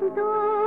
どう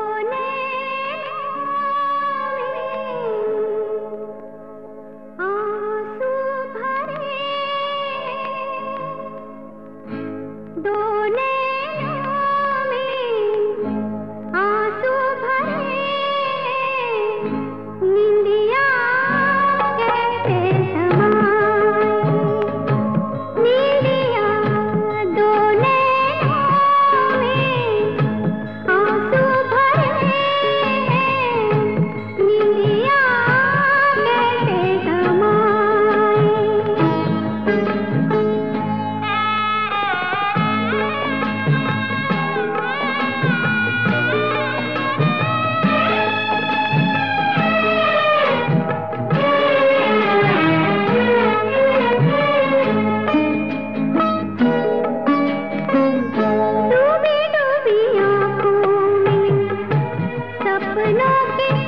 पे